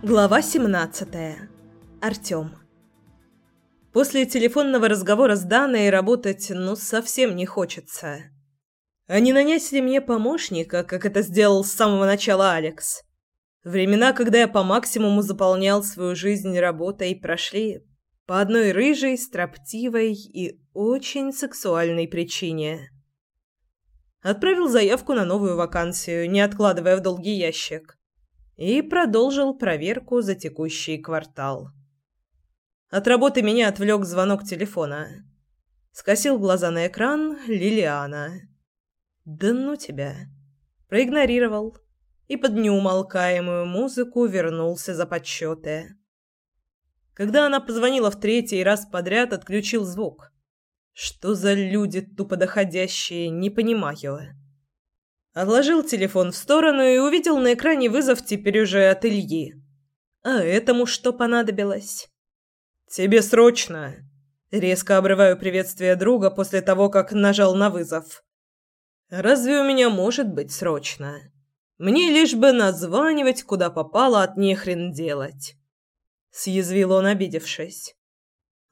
Глава 17. Артём. После телефонного разговора с Даной работать ну совсем не хочется. А не нанять ли мне помощника, как это сделал с самого начала Алекс? Времена, когда я по максимуму заполнял свою жизнь работой, прошли по одной рыжей, строптивой и очень сексуальной причине. Отправил заявку на новую вакансию, не откладывая в долгий ящик и продолжил проверку за текущий квартал. От работы меня отвлек звонок телефона. Скосил глаза на экран Лилиана. «Да ну тебя!» Проигнорировал и под неумолкаемую музыку вернулся за подсчеты. Когда она позвонила в третий раз подряд, отключил звук. Что за люди тупо доходящие, не понимаю. Отложил телефон в сторону и увидел на экране вызов теперь уже от Ильи. А этому что понадобилось? «Тебе срочно!» Резко обрываю приветствие друга после того, как нажал на вызов. «Разве у меня может быть срочно? Мне лишь бы названивать, куда попало, от нехрен делать!» Съязвил он, обидевшись.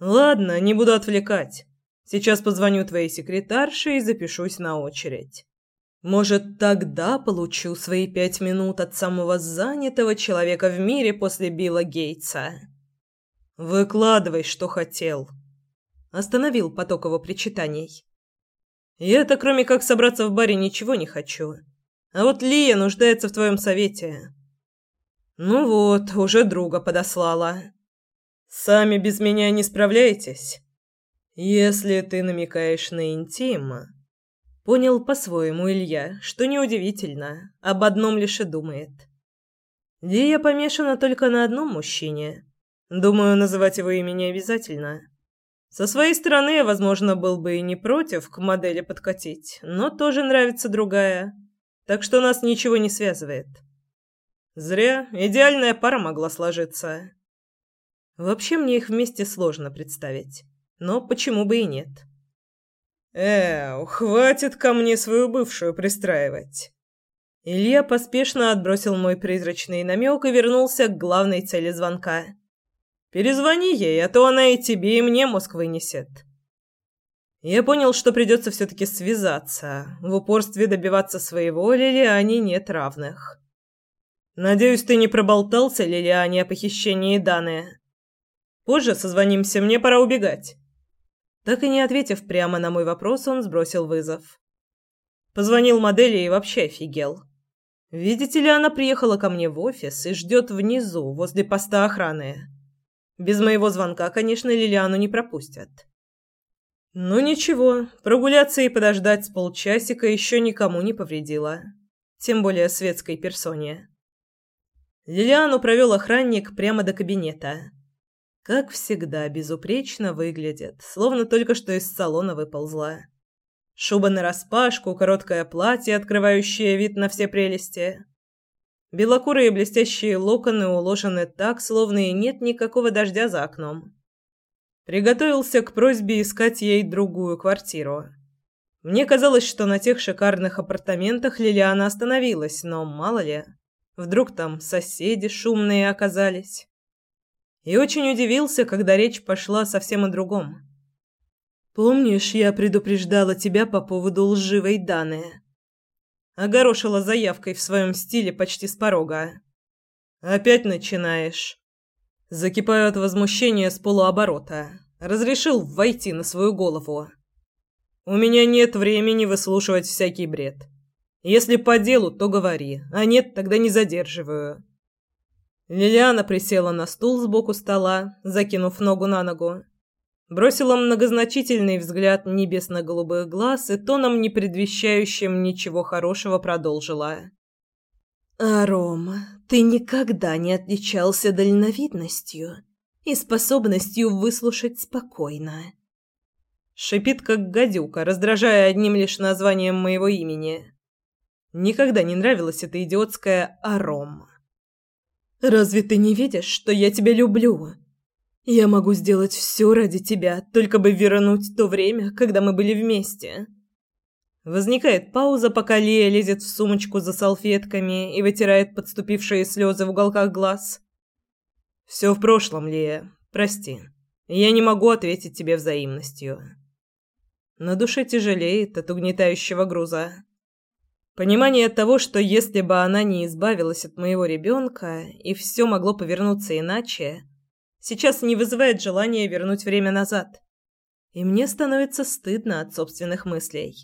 «Ладно, не буду отвлекать. Сейчас позвоню твоей секретарше и запишусь на очередь». Может, тогда получу свои пять минут от самого занятого человека в мире после Билла Гейтса. Выкладывай, что хотел. Остановил поток его причитаний. Я-то, кроме как собраться в баре, ничего не хочу. А вот Лия нуждается в твоем совете. Ну вот, уже друга подослала. Сами без меня не справляетесь? Если ты намекаешь на интим, Понял по-своему Илья, что неудивительно, об одном лишь и думает. Лия помешана только на одном мужчине. Думаю, называть его имя не обязательно. Со своей стороны я, возможно, был бы и не против к модели подкатить, но тоже нравится другая. Так что нас ничего не связывает. Зря идеальная пара могла сложиться. Вообще мне их вместе сложно представить, но почему бы и нет. «Э, хватит ко мне свою бывшую пристраивать». Илья поспешно отбросил мой призрачный намек и вернулся к главной цели звонка. «Перезвони ей, а то она и тебе, и мне мозг вынесет». Я понял, что придется все-таки связаться. В упорстве добиваться своего Лилиане нет равных. Надеюсь, ты не проболтался Лилиане о похищении Даны. Позже созвонимся, мне пора убегать. Так и не ответив прямо на мой вопрос, он сбросил вызов. Позвонил модели и вообще офигел. Видите ли, она приехала ко мне в офис и ждет внизу, возле поста охраны. Без моего звонка, конечно, Лилиану не пропустят. Ну ничего, прогуляться и подождать с полчасика еще никому не повредило. Тем более светской персоне. Лилиану провел охранник прямо до кабинета. Как всегда, безупречно выглядит, словно только что из салона выползла. Шуба нараспашку, короткое платье, открывающее вид на все прелести. Белокурые блестящие локоны уложены так, словно и нет никакого дождя за окном. Приготовился к просьбе искать ей другую квартиру. Мне казалось, что на тех шикарных апартаментах Лилиана остановилась, но мало ли, вдруг там соседи шумные оказались и очень удивился, когда речь пошла совсем о другом. «Помнишь, я предупреждала тебя по поводу лживой Даны?» Огорошила заявкой в своем стиле почти с порога. «Опять начинаешь?» Закипаю от возмущения с полуоборота. Разрешил войти на свою голову. «У меня нет времени выслушивать всякий бред. Если по делу, то говори, а нет, тогда не задерживаю. Лилиана присела на стул сбоку стола, закинув ногу на ногу. Бросила многозначительный взгляд небесно-голубых глаз и тоном, не предвещающим ничего хорошего, продолжила. «Арома, ты никогда не отличался дальновидностью и способностью выслушать спокойно». Шипит, как гадюка, раздражая одним лишь названием моего имени. Никогда не нравилась эта идиотская «арома». Разве ты не видишь, что я тебя люблю? Я могу сделать все ради тебя, только бы вернуть то время, когда мы были вместе. Возникает пауза, пока Лия лезет в сумочку за салфетками и вытирает подступившие слезы в уголках глаз. Все в прошлом, Лия. Прости. Я не могу ответить тебе взаимностью. На душе тяжелеет от угнетающего груза. Понимание того, что если бы она не избавилась от моего ребенка и все могло повернуться иначе, сейчас не вызывает желания вернуть время назад. И мне становится стыдно от собственных мыслей.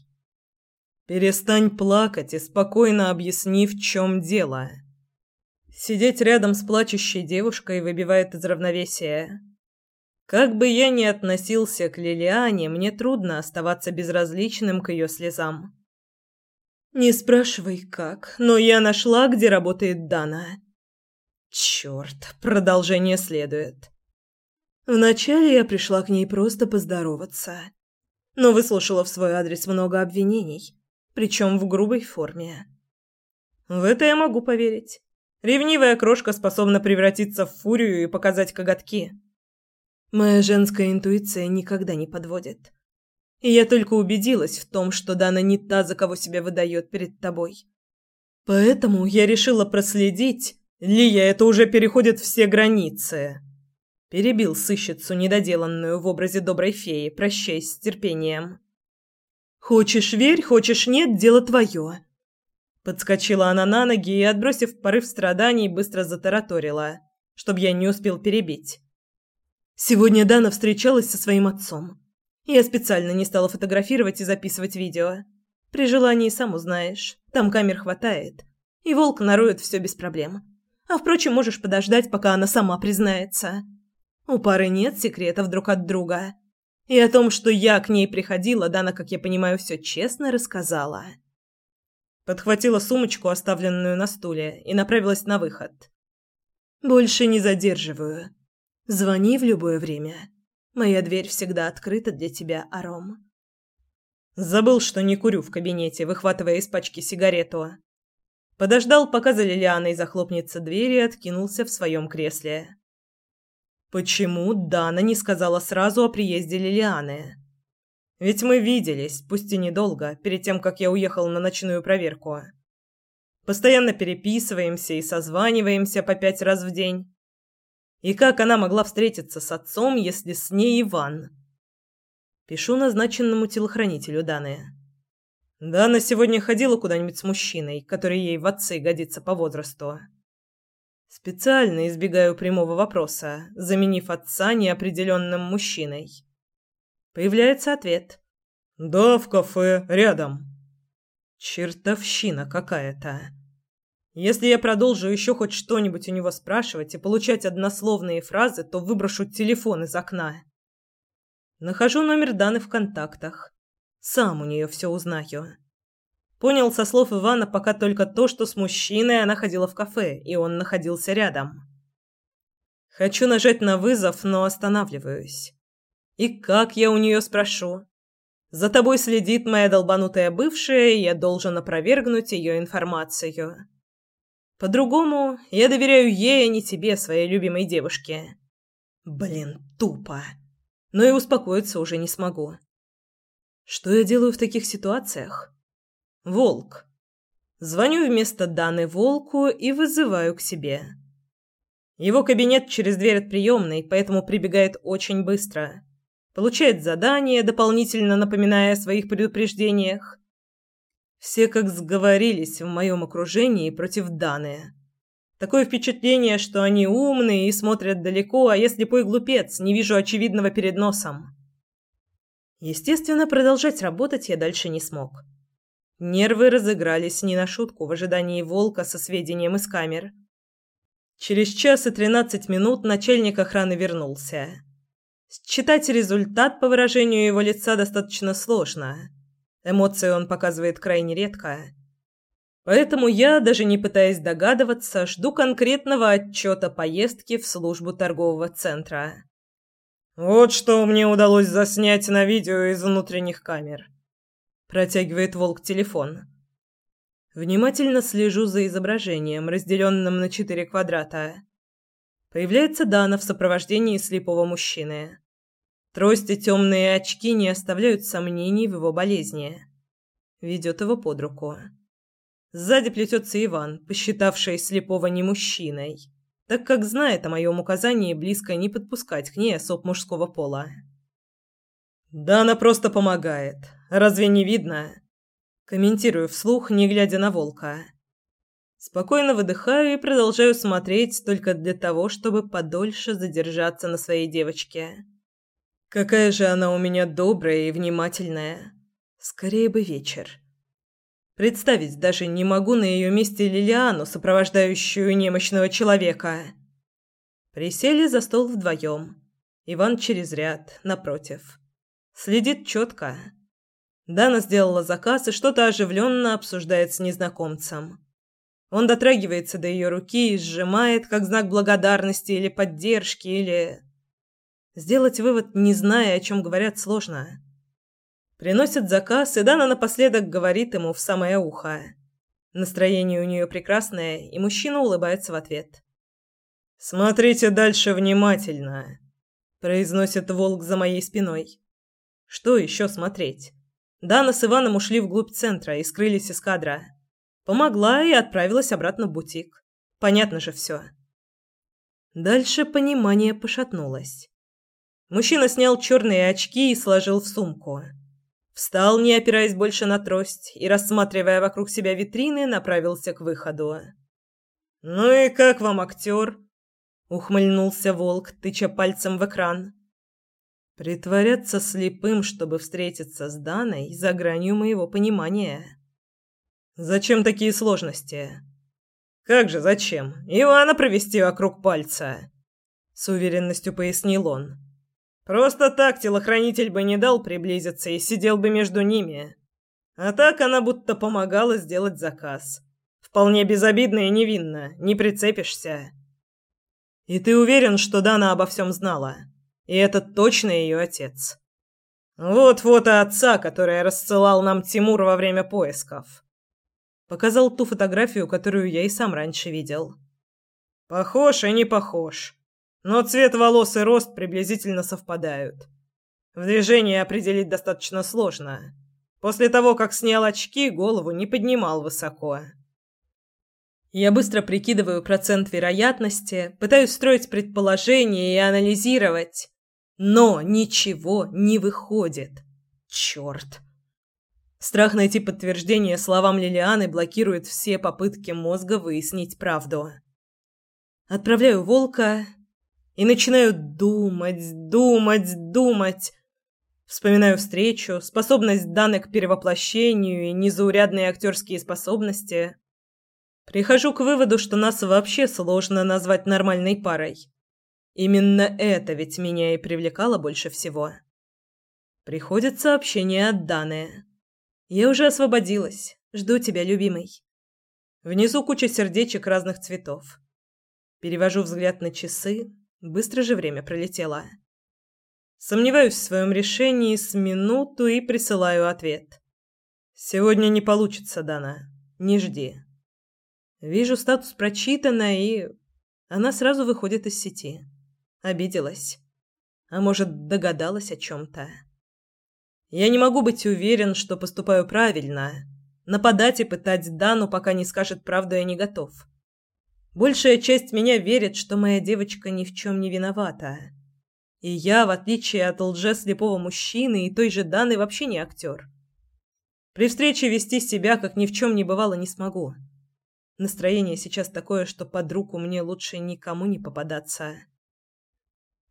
Перестань плакать и спокойно объясни, в чем дело. Сидеть рядом с плачущей девушкой выбивает из равновесия. Как бы я ни относился к Лилиане, мне трудно оставаться безразличным к ее слезам. Не спрашивай как, но я нашла, где работает Дана. Черт, продолжение следует. Вначале я пришла к ней просто поздороваться, но выслушала в свой адрес много обвинений, причем в грубой форме. В это я могу поверить. Ревнивая крошка способна превратиться в фурию и показать коготки. Моя женская интуиция никогда не подводит. И я только убедилась в том, что Дана не та, за кого себя выдает перед тобой. Поэтому я решила проследить. Лия, это уже переходит все границы. Перебил сыщицу, недоделанную в образе доброй феи, прощаясь с терпением. Хочешь верь, хочешь нет, дело твое. Подскочила она на ноги и, отбросив порыв страданий, быстро затараторила, чтобы я не успел перебить. Сегодня Дана встречалась со своим отцом. Я специально не стала фотографировать и записывать видео. При желании сам узнаешь. Там камер хватает. И волк нароет все без проблем. А впрочем, можешь подождать, пока она сама признается. У пары нет секретов друг от друга. И о том, что я к ней приходила, Дана, как я понимаю, все честно рассказала. Подхватила сумочку, оставленную на стуле, и направилась на выход. «Больше не задерживаю. Звони в любое время. Моя дверь всегда открыта для тебя, Аром. Забыл, что не курю в кабинете, выхватывая из пачки сигарету. Подождал, пока за Лилианой захлопнется дверь и откинулся в своем кресле. Почему Дана не сказала сразу о приезде Лилианы? Ведь мы виделись, пусть и недолго, перед тем, как я уехал на ночную проверку. Постоянно переписываемся и созваниваемся по пять раз в день. И как она могла встретиться с отцом, если с ней Иван? Пишу назначенному телохранителю данные. Дана сегодня ходила куда-нибудь с мужчиной, который ей в отцы годится по возрасту. Специально избегаю прямого вопроса, заменив отца неопределенным мужчиной. Появляется ответ. «Да, в кафе, рядом». Чертовщина какая-то. Если я продолжу еще хоть что-нибудь у него спрашивать и получать однословные фразы, то выброшу телефон из окна. Нахожу номер Даны в контактах. Сам у нее все узнаю. Понял со слов Ивана пока только то, что с мужчиной она ходила в кафе, и он находился рядом. Хочу нажать на вызов, но останавливаюсь. И как я у нее спрошу? За тобой следит моя долбанутая бывшая, и я должен опровергнуть ее информацию. По-другому, я доверяю ей, а не тебе, своей любимой девушке. Блин, тупо. Но и успокоиться уже не смогу. Что я делаю в таких ситуациях? Волк. Звоню вместо Даны Волку и вызываю к себе. Его кабинет через дверь от приемной, поэтому прибегает очень быстро. Получает задание, дополнительно напоминая о своих предупреждениях. Все как сговорились в моем окружении против Даны. Такое впечатление, что они умные и смотрят далеко, а я слепой глупец, не вижу очевидного перед носом. Естественно, продолжать работать я дальше не смог. Нервы разыгрались не на шутку в ожидании волка со сведением из камер. Через час и тринадцать минут начальник охраны вернулся. Считать результат по выражению его лица достаточно сложно. Эмоции он показывает крайне редко. Поэтому я, даже не пытаясь догадываться, жду конкретного отчета поездки в службу торгового центра. «Вот что мне удалось заснять на видео из внутренних камер», – протягивает волк телефон. Внимательно слежу за изображением, разделенным на четыре квадрата. Появляется Дана в сопровождении слепого мужчины. Трость и темные очки не оставляют сомнений в его болезни. Ведет его под руку. Сзади плетется Иван, посчитавший слепого не мужчиной, так как знает о моем указании близко не подпускать к ней особ мужского пола. «Да она просто помогает. Разве не видно?» Комментирую вслух, не глядя на волка. Спокойно выдыхаю и продолжаю смотреть только для того, чтобы подольше задержаться на своей девочке. Какая же она у меня добрая и внимательная. Скорее бы вечер. Представить даже не могу на ее месте Лилиану, сопровождающую немощного человека. Присели за стол вдвоем. Иван через ряд, напротив. Следит четко. Дана сделала заказ и что-то оживленно обсуждает с незнакомцем. Он дотрагивается до ее руки и сжимает, как знак благодарности или поддержки, или... Сделать вывод, не зная, о чем говорят, сложно. Приносит заказ, и Дана напоследок говорит ему в самое ухо. Настроение у нее прекрасное, и мужчина улыбается в ответ. «Смотрите дальше внимательно», – произносит волк за моей спиной. «Что еще смотреть?» Дана с Иваном ушли вглубь центра и скрылись из кадра. Помогла и отправилась обратно в бутик. Понятно же все. Дальше понимание пошатнулось. Мужчина снял черные очки и сложил в сумку. Встал, не опираясь больше на трость, и, рассматривая вокруг себя витрины, направился к выходу. «Ну и как вам актер?» — ухмыльнулся волк, тыча пальцем в экран. «Притворяться слепым, чтобы встретиться с Даной, за гранью моего понимания». «Зачем такие сложности?» «Как же зачем? Ивана провести вокруг пальца!» С уверенностью пояснил он. Просто так телохранитель бы не дал приблизиться и сидел бы между ними. А так она будто помогала сделать заказ. Вполне безобидно и невинно, не прицепишься. И ты уверен, что Дана обо всем знала? И это точно ее отец? Вот фото отца, которое рассылал нам Тимур во время поисков. Показал ту фотографию, которую я и сам раньше видел. Похож и не похож. Но цвет волос и рост приблизительно совпадают. В движении определить достаточно сложно. После того, как снял очки, голову не поднимал высоко. Я быстро прикидываю процент вероятности, пытаюсь строить предположения и анализировать. Но ничего не выходит. Черт. Страх найти подтверждение словам Лилианы блокирует все попытки мозга выяснить правду. Отправляю волка, и начинаю думать, думать, думать. Вспоминаю встречу, способность Даны к перевоплощению и незаурядные актерские способности. Прихожу к выводу, что нас вообще сложно назвать нормальной парой. Именно это ведь меня и привлекало больше всего. Приходит сообщение от Даны. Я уже освободилась. Жду тебя, любимый. Внизу куча сердечек разных цветов. Перевожу взгляд на часы, Быстро же время пролетело. Сомневаюсь в своем решении с минуту и присылаю ответ. Сегодня не получится, Дана. Не жди. Вижу статус прочитано и она сразу выходит из сети. Обиделась. А может, догадалась о чем то Я не могу быть уверен, что поступаю правильно. Нападать и пытать Дану, пока не скажет правду, я не готов. Большая часть меня верит, что моя девочка ни в чем не виновата. И я, в отличие от лжеслепого мужчины и той же Даны, вообще не актер. При встрече вести себя, как ни в чем не бывало, не смогу. Настроение сейчас такое, что под руку мне лучше никому не попадаться.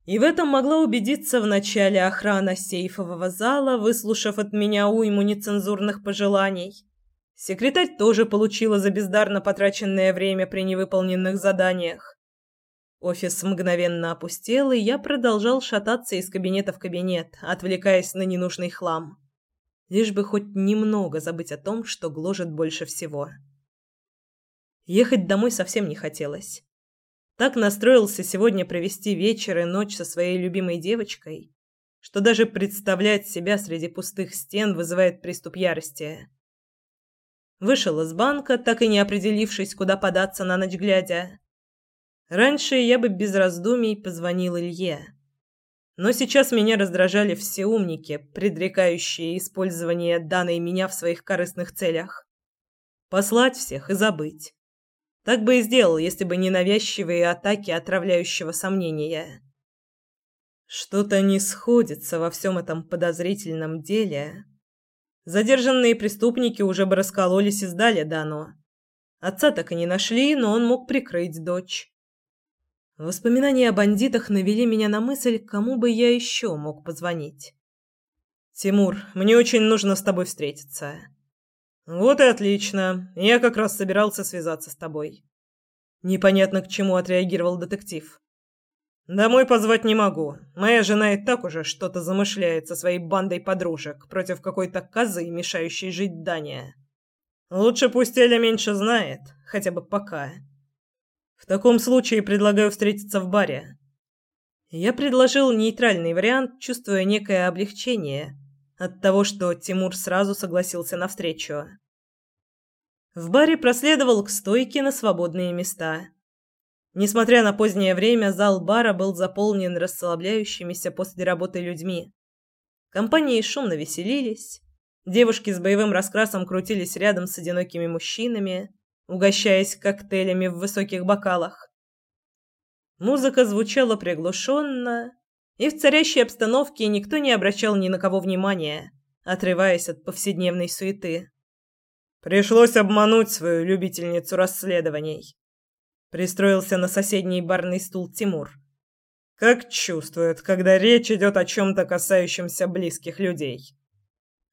И в этом могла убедиться в начале охрана сейфового зала, выслушав от меня уйму нецензурных пожеланий. Секретарь тоже получила за бездарно потраченное время при невыполненных заданиях. Офис мгновенно опустел, и я продолжал шататься из кабинета в кабинет, отвлекаясь на ненужный хлам. Лишь бы хоть немного забыть о том, что гложет больше всего. Ехать домой совсем не хотелось. Так настроился сегодня провести вечер и ночь со своей любимой девочкой, что даже представлять себя среди пустых стен вызывает приступ ярости. Вышел из банка, так и не определившись, куда податься на ночь глядя. Раньше я бы без раздумий позвонил Илье. Но сейчас меня раздражали все умники, предрекающие использование данной меня в своих корыстных целях. Послать всех и забыть. Так бы и сделал, если бы не навязчивые атаки отравляющего сомнения. Что-то не сходится во всем этом подозрительном деле. Задержанные преступники уже бы раскололись и сдали Дану. Отца так и не нашли, но он мог прикрыть дочь. Воспоминания о бандитах навели меня на мысль, кому бы я еще мог позвонить. «Тимур, мне очень нужно с тобой встретиться». «Вот и отлично. Я как раз собирался связаться с тобой». Непонятно к чему отреагировал детектив. «Домой позвать не могу. Моя жена и так уже что-то замышляет со своей бандой подружек против какой-то козы, мешающей жить Дане. Лучше пусть Эля меньше знает, хотя бы пока». В таком случае предлагаю встретиться в баре. Я предложил нейтральный вариант, чувствуя некое облегчение от того, что Тимур сразу согласился на встречу. В баре проследовал к стойке на свободные места. Несмотря на позднее время, зал бара был заполнен расслабляющимися после работы людьми. Компании шумно веселились. Девушки с боевым раскрасом крутились рядом с одинокими мужчинами угощаясь коктейлями в высоких бокалах. Музыка звучала приглушенно, и в царящей обстановке никто не обращал ни на кого внимания, отрываясь от повседневной суеты. Пришлось обмануть свою любительницу расследований. Пристроился на соседний барный стул Тимур. Как чувствует, когда речь идет о чем-то касающемся близких людей.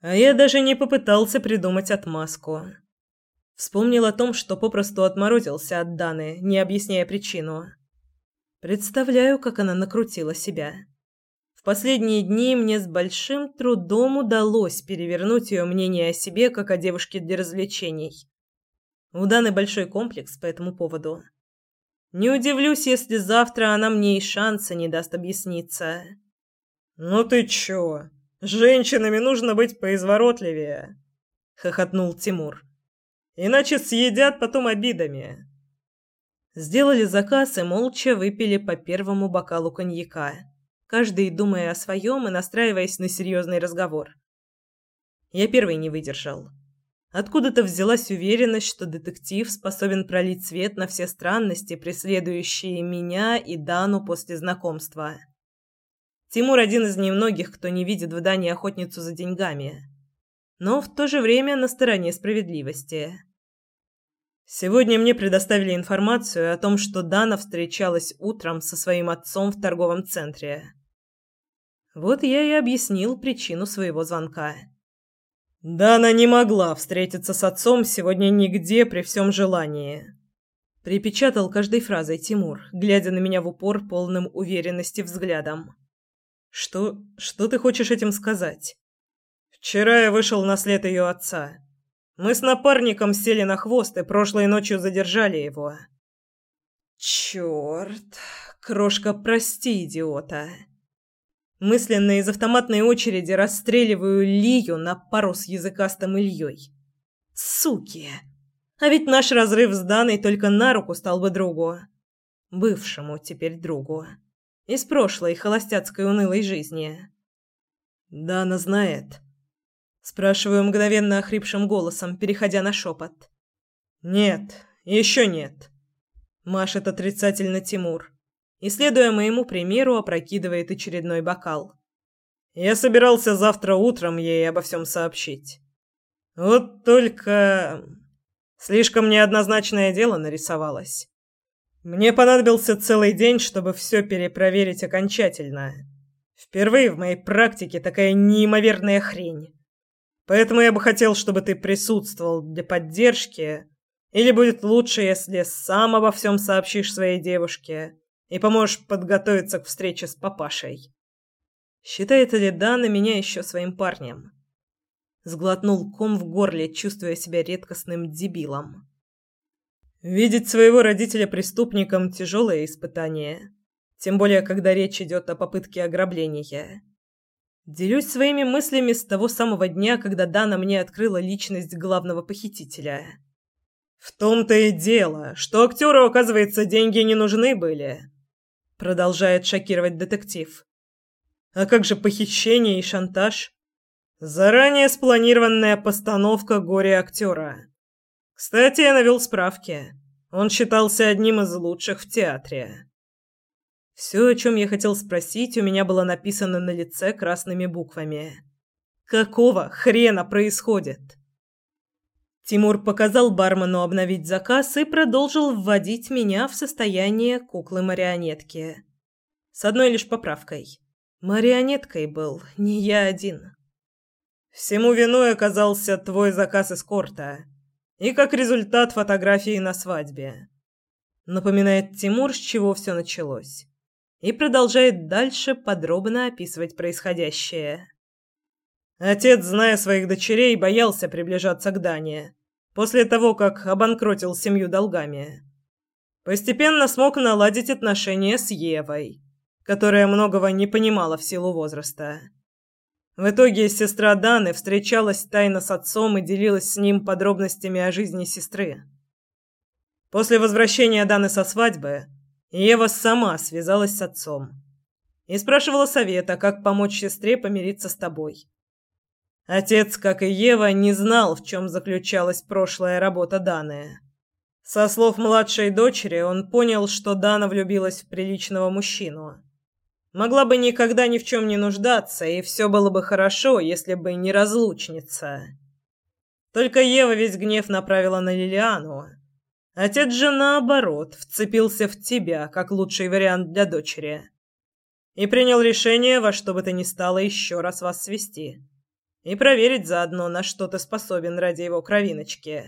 А я даже не попытался придумать отмазку. Вспомнил о том, что попросту отморозился от Даны, не объясняя причину. Представляю, как она накрутила себя. В последние дни мне с большим трудом удалось перевернуть ее мнение о себе, как о девушке для развлечений. У Даны большой комплекс по этому поводу. Не удивлюсь, если завтра она мне и шанса не даст объясниться. «Ну ты чё? Женщинами нужно быть поизворотливее!» — хохотнул Тимур. Иначе съедят потом обидами. Сделали заказ и молча выпили по первому бокалу коньяка, каждый думая о своем и настраиваясь на серьезный разговор. Я первый не выдержал. Откуда-то взялась уверенность, что детектив способен пролить свет на все странности, преследующие меня и Дану после знакомства. Тимур один из немногих, кто не видит в Дане охотницу за деньгами, но в то же время на стороне справедливости. Сегодня мне предоставили информацию о том, что Дана встречалась утром со своим отцом в торговом центре. Вот я и объяснил причину своего звонка. Дана не могла встретиться с отцом сегодня нигде при всем желании. Припечатал каждой фразой Тимур, глядя на меня в упор полным уверенности взглядом. Что, что ты хочешь этим сказать? Вчера я вышел на след ее отца. Мы с напарником сели на хвост и прошлой ночью задержали его. Черт, крошка, прости, идиота. Мысленно из автоматной очереди расстреливаю Лию на пару с языкастым Ильей. Суки! А ведь наш разрыв с Даной только на руку стал бы другу. Бывшему теперь другу. Из прошлой холостяцкой унылой жизни. Дана знает. Спрашиваю мгновенно охрипшим голосом, переходя на шепот. «Нет, еще нет», – машет отрицательно Тимур. И, следуя моему примеру, опрокидывает очередной бокал. «Я собирался завтра утром ей обо всем сообщить. Вот только... Слишком неоднозначное дело нарисовалось. Мне понадобился целый день, чтобы все перепроверить окончательно. Впервые в моей практике такая неимоверная хрень. Поэтому я бы хотел, чтобы ты присутствовал для поддержки. Или будет лучше, если сам обо всем сообщишь своей девушке и поможешь подготовиться к встрече с папашей. Считает ли Дана меня еще своим парнем? Сглотнул ком в горле, чувствуя себя редкостным дебилом. Видеть своего родителя преступником – тяжелое испытание. Тем более, когда речь идет о попытке ограбления. Делюсь своими мыслями с того самого дня, когда Дана мне открыла личность главного похитителя. В том-то и дело, что актеру, оказывается, деньги не нужны были. Продолжает шокировать детектив. А как же похищение и шантаж? Заранее спланированная постановка горе актера. Кстати, я навел справки. Он считался одним из лучших в театре. Все, о чем я хотел спросить, у меня было написано на лице красными буквами. Какого хрена происходит? Тимур показал бармену обновить заказ и продолжил вводить меня в состояние куклы-марионетки. С одной лишь поправкой. Марионеткой был не я один. Всему виной оказался твой заказ эскорта. И как результат фотографии на свадьбе. Напоминает Тимур, с чего все началось. И продолжает дальше подробно описывать происходящее. Отец, зная своих дочерей, боялся приближаться к Дане. После того, как обанкротил семью долгами. Постепенно смог наладить отношения с Евой, которая многого не понимала в силу возраста. В итоге сестра Даны встречалась тайно с отцом и делилась с ним подробностями о жизни сестры. После возвращения Даны со свадьбы Ева сама связалась с отцом и спрашивала совета, как помочь сестре помириться с тобой. Отец, как и Ева, не знал, в чем заключалась прошлая работа Даны. Со слов младшей дочери, он понял, что Дана влюбилась в приличного мужчину. Могла бы никогда ни в чем не нуждаться, и все было бы хорошо, если бы не разлучница. Только Ева весь гнев направила на Лилиану. Отец же, наоборот, вцепился в тебя, как лучший вариант для дочери. И принял решение во что бы то ни стало еще раз вас свести и проверить заодно, на что ты способен ради его кровиночки.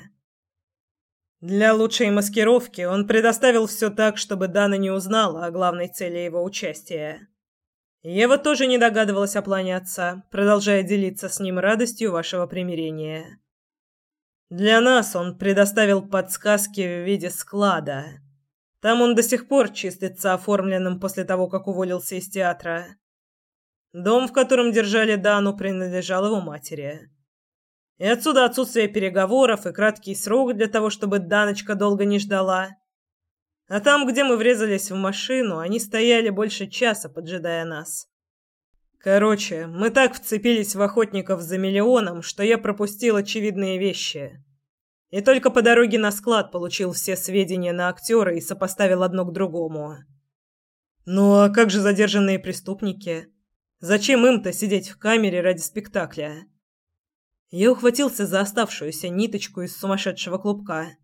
Для лучшей маскировки он предоставил все так, чтобы Дана не узнала о главной цели его участия. Ева тоже не догадывалась о плане отца, продолжая делиться с ним радостью вашего примирения. Для нас он предоставил подсказки в виде склада. Там он до сих пор числится оформленным после того, как уволился из театра. Дом, в котором держали Дану, принадлежал его матери. И отсюда отсутствие переговоров и краткий срок для того, чтобы Даночка долго не ждала. А там, где мы врезались в машину, они стояли больше часа, поджидая нас. Короче, мы так вцепились в охотников за миллионом, что я пропустил очевидные вещи. И только по дороге на склад получил все сведения на актера и сопоставил одно к другому. Ну а как же задержанные преступники? Зачем им-то сидеть в камере ради спектакля? Я ухватился за оставшуюся ниточку из сумасшедшего клубка.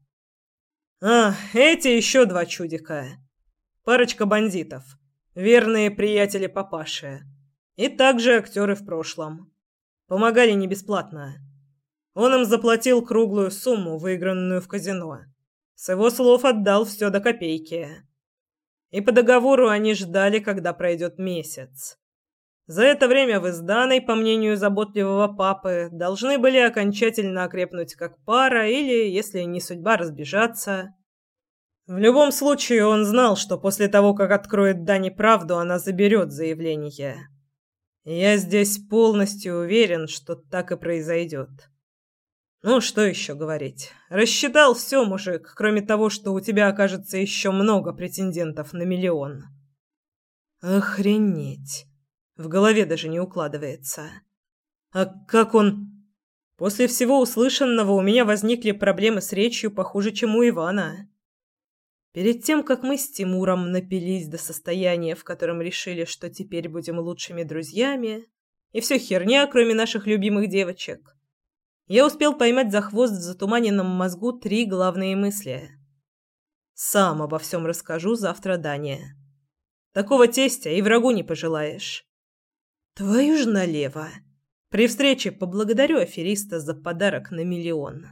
А, эти еще два чудика. Парочка бандитов. Верные приятели папаши. И также актеры в прошлом. Помогали не бесплатно. Он им заплатил круглую сумму, выигранную в казино. С его слов отдал все до копейки. И по договору они ждали, когда пройдет месяц. За это время вы с Даной, по мнению заботливого папы, должны были окончательно окрепнуть как пара или, если не судьба, разбежаться. В любом случае, он знал, что после того, как откроет Дане правду, она заберет заявление. Я здесь полностью уверен, что так и произойдет. Ну, что еще говорить? Рассчитал все, мужик, кроме того, что у тебя окажется еще много претендентов на миллион. Охренеть. В голове даже не укладывается. А как он... После всего услышанного у меня возникли проблемы с речью похуже, чем у Ивана. Перед тем, как мы с Тимуром напились до состояния, в котором решили, что теперь будем лучшими друзьями, и все херня, кроме наших любимых девочек, я успел поймать за хвост в затуманенном мозгу три главные мысли. Сам обо всем расскажу завтра Дане. Такого тестя и врагу не пожелаешь. Твою ж налево. При встрече поблагодарю афериста за подарок на миллион.